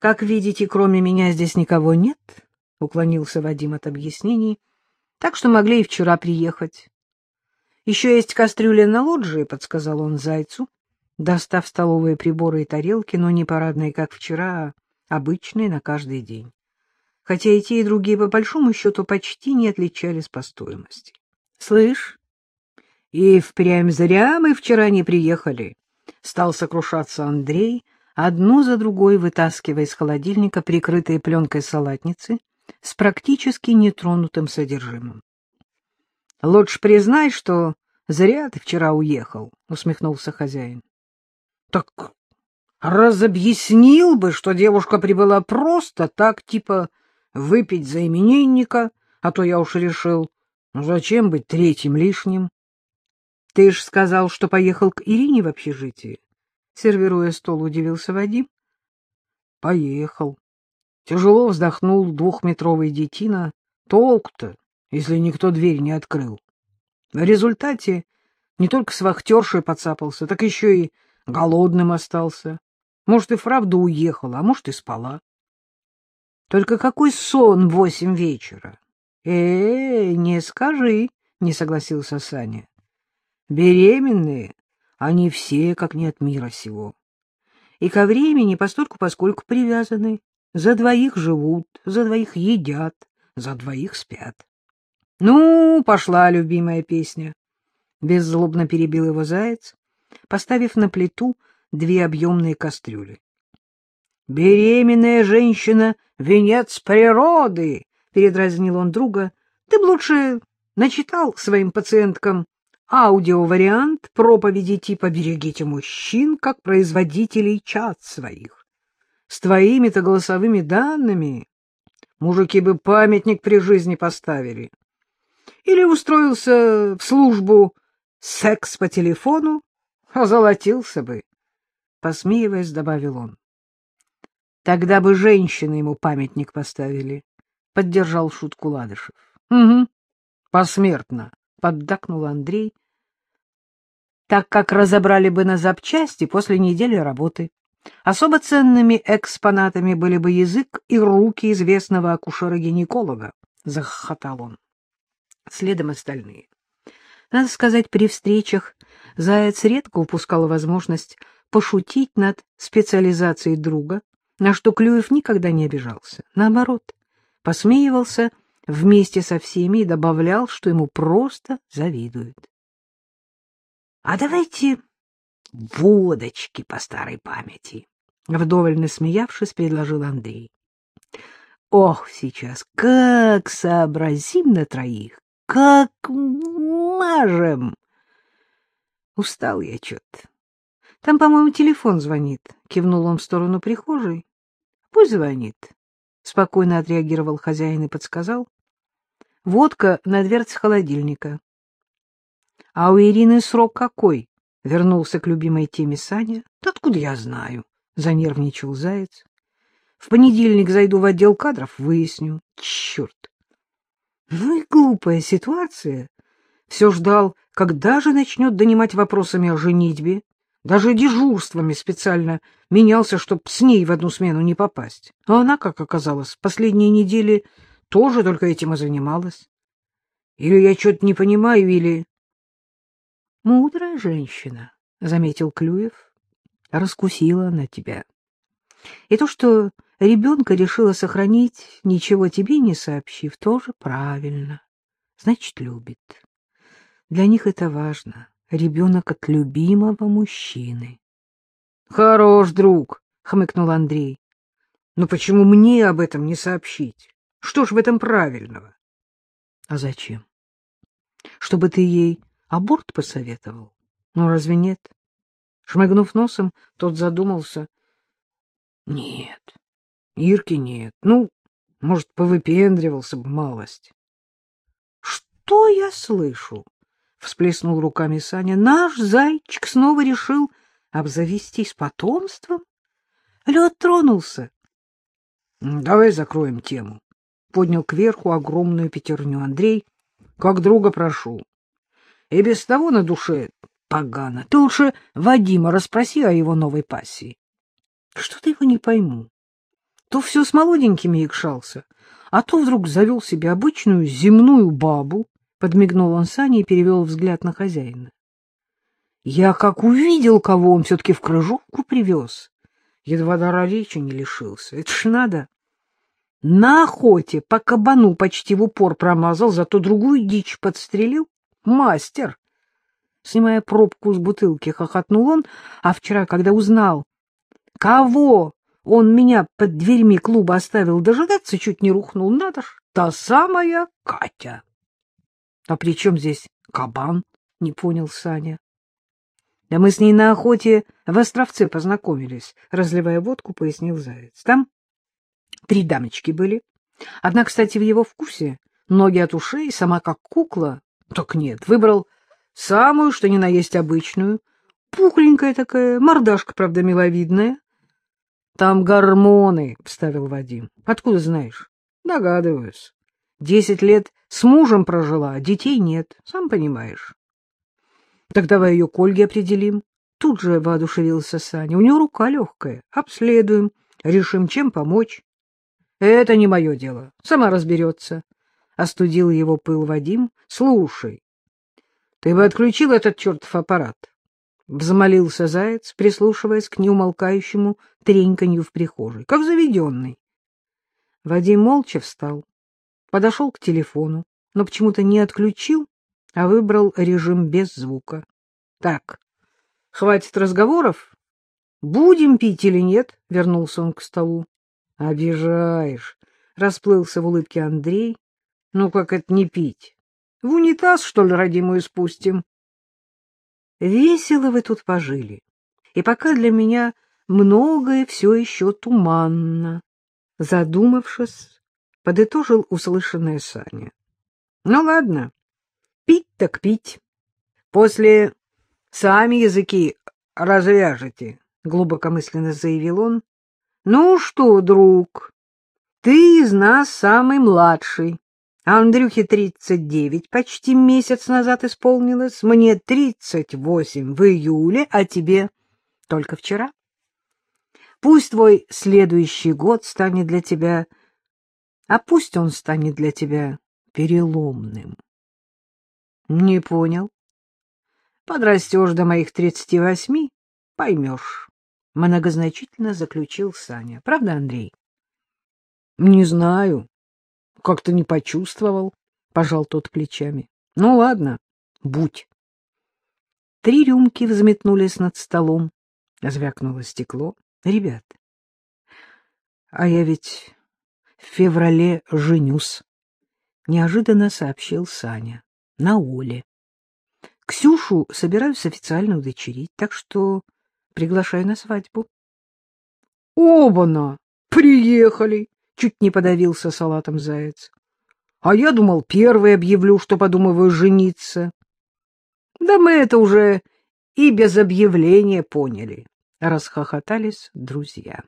— Как видите, кроме меня здесь никого нет, — уклонился Вадим от объяснений, — так что могли и вчера приехать. — Еще есть кастрюля на лоджии, — подсказал он зайцу, достав столовые приборы и тарелки, но не парадные, как вчера, а обычные на каждый день. Хотя и те, и другие, по большому счету, почти не отличались по стоимости. — Слышь, и впрямь зря мы вчера не приехали, — стал сокрушаться Андрей, — одну за другой вытаскивая из холодильника прикрытые пленкой салатницы с практически нетронутым содержимым. — Лучше признай, что зря ты вчера уехал, — усмехнулся хозяин. — Так разобъяснил бы, что девушка прибыла просто так, типа выпить за именинника, а то я уж решил, ну зачем быть третьим лишним? Ты ж сказал, что поехал к Ирине в общежитие. Сервируя стол, удивился Вадим. Поехал. Тяжело вздохнул двухметровый детина. Толк-то, если никто дверь не открыл. В результате не только с вахтершей подцапался, так еще и голодным остался. Может, и вправду уехала, а может, и спала. Только какой сон в восемь вечера? Э, -э не скажи, не согласился Саня. Беременные они все как не от мира сего. И ко времени постольку поскольку привязаны. За двоих живут, за двоих едят, за двоих спят. Ну, пошла любимая песня. Беззлобно перебил его заяц, поставив на плиту две объемные кастрюли. «Беременная женщина — венец природы!» — передразнил он друга. «Ты б лучше начитал своим пациенткам аудиовариант проповеди типа «Берегите мужчин, как производителей чад своих». С твоими-то голосовыми данными мужики бы памятник при жизни поставили. Или устроился в службу секс по телефону, озолотился бы. Посмеиваясь, добавил он. Тогда бы женщины ему памятник поставили, — поддержал шутку Ладышев. — Угу, посмертно, — поддакнул Андрей, так как разобрали бы на запчасти после недели работы. Особо ценными экспонатами были бы язык и руки известного акушера-гинеколога, — захохотал он. Следом остальные. Надо сказать, при встречах Заяц редко упускал возможность пошутить над специализацией друга, на что Клюев никогда не обижался. Наоборот, посмеивался вместе со всеми и добавлял, что ему просто завидуют. — А давайте водочки по старой памяти, — вдоволь насмеявшись, предложил Андрей. — Ох, сейчас как сообразим на троих, как мажем! Устал я чё-то. Там, по-моему, телефон звонит, — кивнул он в сторону прихожей. — Пусть звонит, — спокойно отреагировал хозяин и подсказал. — Водка на дверце холодильника. — А у Ирины срок какой? — вернулся к любимой теме Саня. — Да откуда я знаю? — занервничал Заяц. — В понедельник зайду в отдел кадров, выясню. Черт! Ну и глупая ситуация. Все ждал, когда же начнет донимать вопросами о женитьбе. Даже дежурствами специально менялся, чтобы с ней в одну смену не попасть. А она, как оказалось, последние недели тоже только этим и занималась. Или я что-то не понимаю, или... — Мудрая женщина, — заметил Клюев. — Раскусила она тебя. И то, что ребенка решила сохранить, ничего тебе не сообщив, тоже правильно. Значит, любит. Для них это важно. Ребенок от любимого мужчины. — Хорош, друг, — хмыкнул Андрей. — Но почему мне об этом не сообщить? Что ж в этом правильного? — А зачем? — Чтобы ты ей Аборт посоветовал? Ну, разве нет? Шмыгнув носом, тот задумался. Нет, Ирки нет. Ну, может, повыпендривался бы малость. Что я слышу? Всплеснул руками Саня. Наш зайчик снова решил обзавестись потомством? Лед тронулся. Давай закроем тему. Поднял кверху огромную пятерню Андрей. Как друга прошу. И без того на душе погано. Ты лучше Вадима расспроси о его новой пассии. Что-то его не пойму. то все с молоденькими икшался, а то вдруг завел себе обычную земную бабу, подмигнул он Сане и перевел взгляд на хозяина. Я как увидел, кого он все-таки в крыжовку привез, едва дара речи не лишился. Это ж надо. На охоте по кабану почти в упор промазал, зато другую дичь подстрелил. Мастер! Снимая пробку с бутылки, хохотнул он, а вчера, когда узнал, кого он меня под дверьми клуба оставил дожидаться, чуть не рухнул. Надо ж, та самая Катя. — А при чем здесь кабан? — не понял Саня. — Да мы с ней на охоте в Островце познакомились, — разливая водку, пояснил Заяц. Там три дамочки были. Одна, кстати, в его вкусе, ноги от ушей, сама как кукла. Так нет, выбрал самую, что ни на есть обычную, пухленькая такая, мордашка, правда, миловидная, там гормоны, — вставил Вадим. — Откуда знаешь? — Догадываюсь. Десять лет с мужем прожила, а детей нет, сам понимаешь. — Так давай ее к Ольге определим. Тут же воодушевился Саня. У нее рука легкая. Обследуем, решим, чем помочь. — Это не мое дело, сама разберется. Остудил его пыл Вадим. — Слушай, ты бы отключил этот чертов аппарат. Взмолился заяц, прислушиваясь к неумолкающему треньканью в прихожей, как заведенный. Вадим молча встал, подошел к телефону, но почему-то не отключил, а выбрал режим без звука. — Так, хватит разговоров. Будем пить или нет? — вернулся он к столу. — Обижаешь, — расплылся в улыбке Андрей. — Ну, как это не пить? В унитаз, что ли, родимую спустим? Весело вы тут пожили, и пока для меня многое все еще туманно. Задумавшись, подытожил услышанное Саня. Ну ладно, пить так пить. После сами языки развяжете, глубокомысленно заявил он. Ну что, друг, ты из нас самый младший. Андрюхе тридцать девять, почти месяц назад исполнилось, мне тридцать восемь в июле, а тебе только вчера. Пусть твой следующий год станет для тебя, а пусть он станет для тебя переломным. Не понял. Подрастешь до моих тридцати восьми, поймешь. Многозначительно заключил Саня. Правда, Андрей? Не знаю. Как-то не почувствовал, — пожал тот плечами. — Ну, ладно, будь. Три рюмки взметнулись над столом. Звякнуло стекло. — Ребят, а я ведь в феврале женюсь, — неожиданно сообщил Саня. — На Оле. Ксюшу собираюсь официально удочерить, так что приглашаю на свадьбу. — Оба-на! Приехали! Чуть не подавился салатом заяц. А я думал, первый объявлю, что подумываю жениться. Да мы это уже и без объявления поняли, — расхохотались друзья.